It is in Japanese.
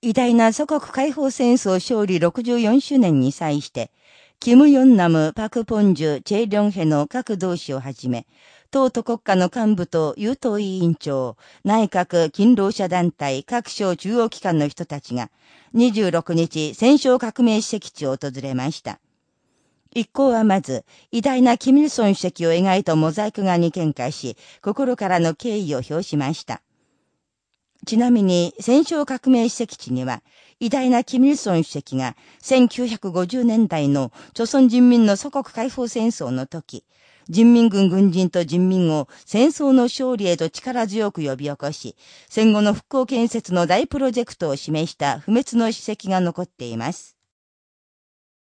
偉大な祖国解放戦争勝利64周年に際して、キム・ヨンナム、パク・ポンジュ、チェ・リョンヘの各同志をはじめ、党都国家の幹部と優等委員長、内閣勤労者団体各省中央機関の人たちが、26日、戦勝革命史跡地を訪れました。一行はまず、偉大なキミルソン主席を描いたモザイク画に見解し、心からの敬意を表しました。ちなみに、戦勝革命史跡地には、偉大なキム・イルソン主席が1950年代の朝鮮人民の祖国解放戦争の時、人民軍軍人と人民を戦争の勝利へと力強く呼び起こし、戦後の復興建設の大プロジェクトを示した不滅の史跡が残っています。